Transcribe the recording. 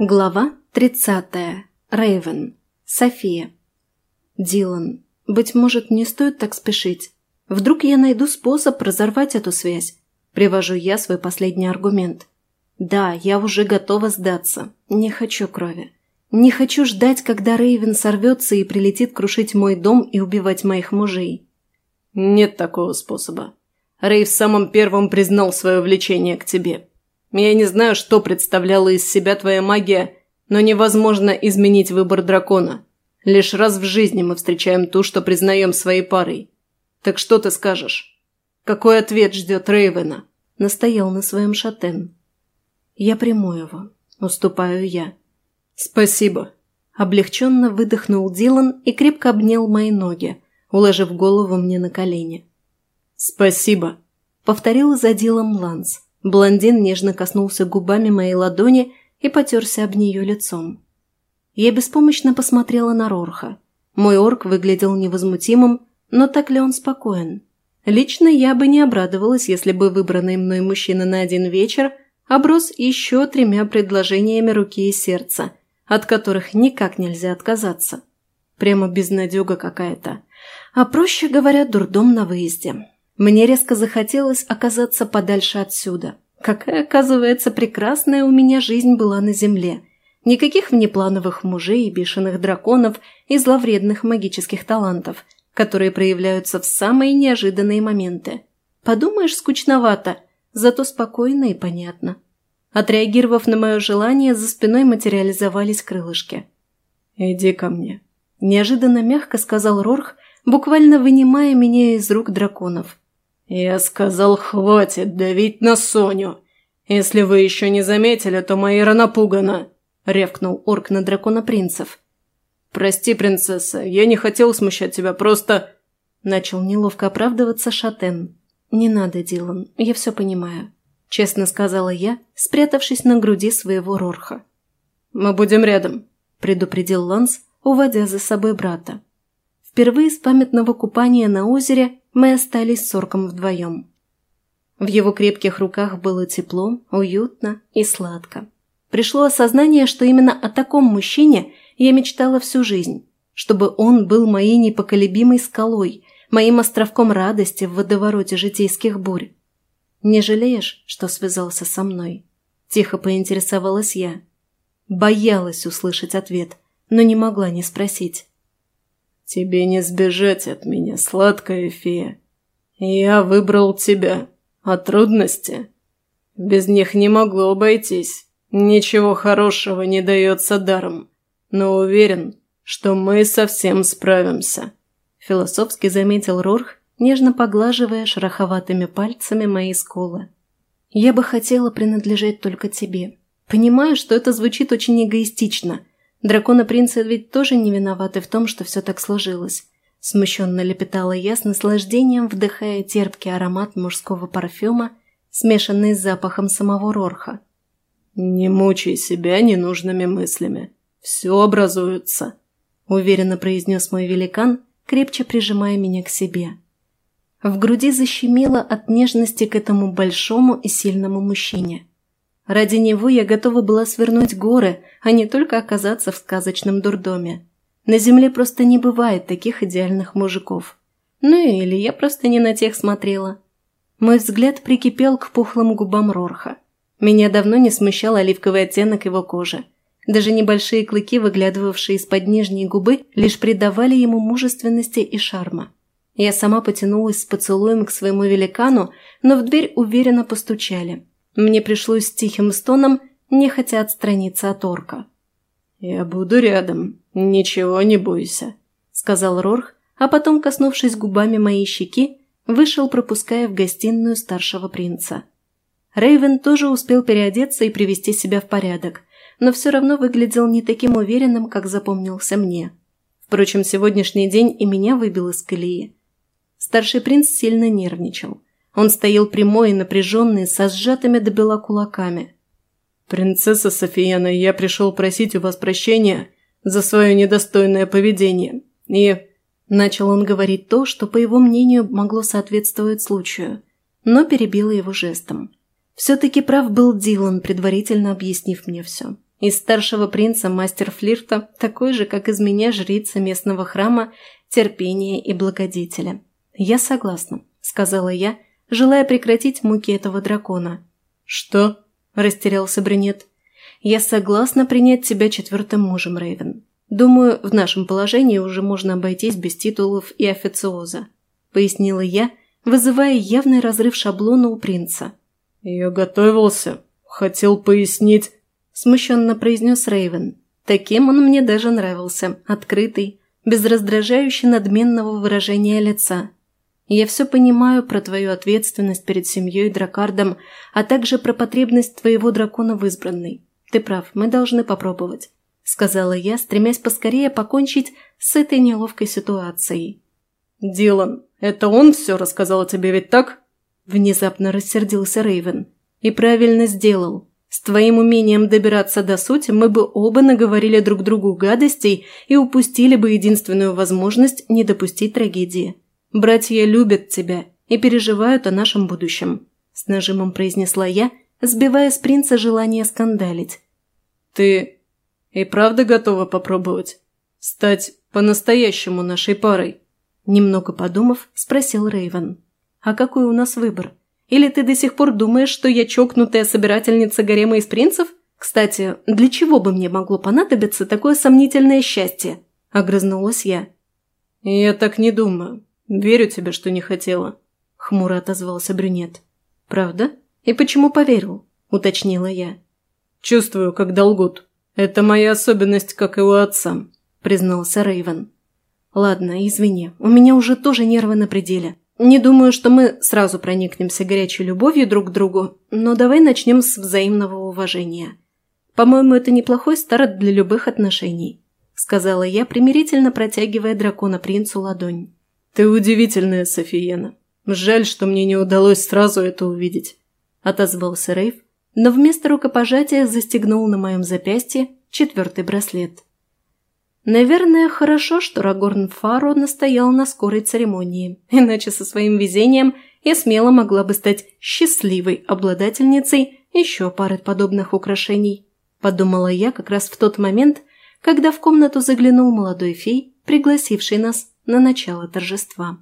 Глава 30. Рейвен. София. Дилан, быть может, не стоит так спешить. Вдруг я найду способ разорвать эту связь. Привожу я свой последний аргумент. Да, я уже готова сдаться. Не хочу крови. Не хочу ждать, когда Рейвен сорвется и прилетит крушить мой дом и убивать моих мужей. Нет такого способа. Рей в самом первом признал свое влечение к тебе. Я не знаю, что представляла из себя твоя магия, но невозможно изменить выбор дракона. Лишь раз в жизни мы встречаем ту, что признаем своей парой. Так что ты скажешь? Какой ответ ждет Рейвена?» Настоял на своем шатен. «Я приму его. Уступаю я». «Спасибо». Облегченно выдохнул Дилан и крепко обнял мои ноги, уложив голову мне на колени. «Спасибо», — повторил за Дилом Ланс. Блондин нежно коснулся губами моей ладони и потерся об нее лицом. Я беспомощно посмотрела на Рорха. Мой орк выглядел невозмутимым, но так ли он спокоен? Лично я бы не обрадовалась, если бы выбранный мной мужчина на один вечер оброс еще тремя предложениями руки и сердца, от которых никак нельзя отказаться. Прямо безнадега какая-то. А проще говоря, дурдом на выезде. Мне резко захотелось оказаться подальше отсюда. Какая, оказывается, прекрасная у меня жизнь была на земле. Никаких внеплановых мужей бешеных драконов и зловредных магических талантов, которые проявляются в самые неожиданные моменты. Подумаешь, скучновато, зато спокойно и понятно. Отреагировав на мое желание, за спиной материализовались крылышки. «Иди ко мне», – неожиданно мягко сказал Рорх, буквально вынимая меня из рук драконов. «Я сказал, хватит давить на Соню. Если вы еще не заметили, то Маира напугана», — ревкнул орк на дракона принцев. «Прости, принцесса, я не хотел смущать тебя, просто...» Начал неловко оправдываться Шатен. «Не надо, Дилан, я все понимаю», — честно сказала я, спрятавшись на груди своего Рорха. «Мы будем рядом», — предупредил Ланс, уводя за собой брата. Впервые с памятного купания на озере мы остались с орком вдвоем. В его крепких руках было тепло, уютно и сладко. Пришло осознание, что именно о таком мужчине я мечтала всю жизнь, чтобы он был моей непоколебимой скалой, моим островком радости в водовороте житейских бурь. «Не жалеешь, что связался со мной?» – тихо поинтересовалась я. Боялась услышать ответ, но не могла не спросить. «Тебе не сбежать от меня, сладкая фея. Я выбрал тебя. А трудности? Без них не могло обойтись. Ничего хорошего не дается даром. Но уверен, что мы совсем справимся», – философски заметил Рорх, нежно поглаживая шероховатыми пальцами мои скулы. «Я бы хотела принадлежать только тебе. Понимаю, что это звучит очень эгоистично, Дракона-принца ведь тоже не виноваты в том, что все так сложилось. Смущенно лепетала я с наслаждением, вдыхая терпкий аромат мужского парфюма, смешанный с запахом самого Рорха. «Не мучай себя ненужными мыслями. Все образуется», – уверенно произнес мой великан, крепче прижимая меня к себе. В груди защемило от нежности к этому большому и сильному мужчине. Ради него я готова была свернуть горы, а не только оказаться в сказочном дурдоме. На земле просто не бывает таких идеальных мужиков. Ну или я просто не на тех смотрела. Мой взгляд прикипел к пухлым губам Рорха. Меня давно не смущал оливковый оттенок его кожи. Даже небольшие клыки, выглядывавшие из-под нижней губы, лишь придавали ему мужественности и шарма. Я сама потянулась с поцелуем к своему великану, но в дверь уверенно постучали. Мне пришлось с тихим стоном нехотя отстраниться от орка. «Я буду рядом, ничего не бойся», — сказал Рорх, а потом, коснувшись губами моей щеки, вышел, пропуская в гостиную старшего принца. Рейвен тоже успел переодеться и привести себя в порядок, но все равно выглядел не таким уверенным, как запомнился мне. Впрочем, сегодняшний день и меня выбил из колеи. Старший принц сильно нервничал. Он стоял прямой и напряженный, со сжатыми до бела кулаками. «Принцесса Софияна, я пришел просить у вас прощения за свое недостойное поведение. И Начал он говорить то, что, по его мнению, могло соответствовать случаю, но перебила его жестом. Все-таки прав был Дилан, предварительно объяснив мне все. Из старшего принца мастер флирта такой же, как из меня жрица местного храма, терпения и благодетеля. «Я согласна», — сказала я, желая прекратить муки этого дракона. «Что?» – растерялся брюнет. «Я согласна принять тебя четвертым мужем, Рейвен. Думаю, в нашем положении уже можно обойтись без титулов и официоза», – пояснила я, вызывая явный разрыв шаблона у принца. «Я готовился. Хотел пояснить», – смущенно произнес Рейвен. Таким он мне даже нравился, открытый, без раздражающе надменного выражения лица. Я все понимаю про твою ответственность перед семьей Дракардом, а также про потребность твоего дракона в избранной. Ты прав, мы должны попробовать», — сказала я, стремясь поскорее покончить с этой неловкой ситуацией. «Дилан, это он все рассказал тебе, ведь так?» Внезапно рассердился Рейвен. «И правильно сделал. С твоим умением добираться до сути мы бы оба наговорили друг другу гадостей и упустили бы единственную возможность не допустить трагедии». Братья любят тебя и переживают о нашем будущем», – с нажимом произнесла я, сбивая с принца желание скандалить. «Ты и правда готова попробовать? Стать по-настоящему нашей парой?» Немного подумав, спросил Рейвен. «А какой у нас выбор? Или ты до сих пор думаешь, что я чокнутая собирательница гарема из принцев? Кстати, для чего бы мне могло понадобиться такое сомнительное счастье?» – огрызнулась я. «Я так не думаю. «Верю тебе, что не хотела», – хмуро отозвался брюнет. «Правда? И почему поверил?» – уточнила я. «Чувствую, как лгут. Это моя особенность, как и у отца», – признался Рейвен. «Ладно, извини, у меня уже тоже нервы на пределе. Не думаю, что мы сразу проникнемся горячей любовью друг к другу, но давай начнем с взаимного уважения. По-моему, это неплохой старт для любых отношений», – сказала я, примирительно протягивая дракона принцу ладонь. «Ты удивительная, Софиена. Жаль, что мне не удалось сразу это увидеть», – отозвался Рейв, но вместо рукопожатия застегнул на моем запястье четвертый браслет. Наверное, хорошо, что Рагорн Фаро настоял на скорой церемонии, иначе со своим везением я смело могла бы стать счастливой обладательницей еще пары подобных украшений, подумала я как раз в тот момент, когда в комнату заглянул молодой фей, пригласивший нас на начало торжества.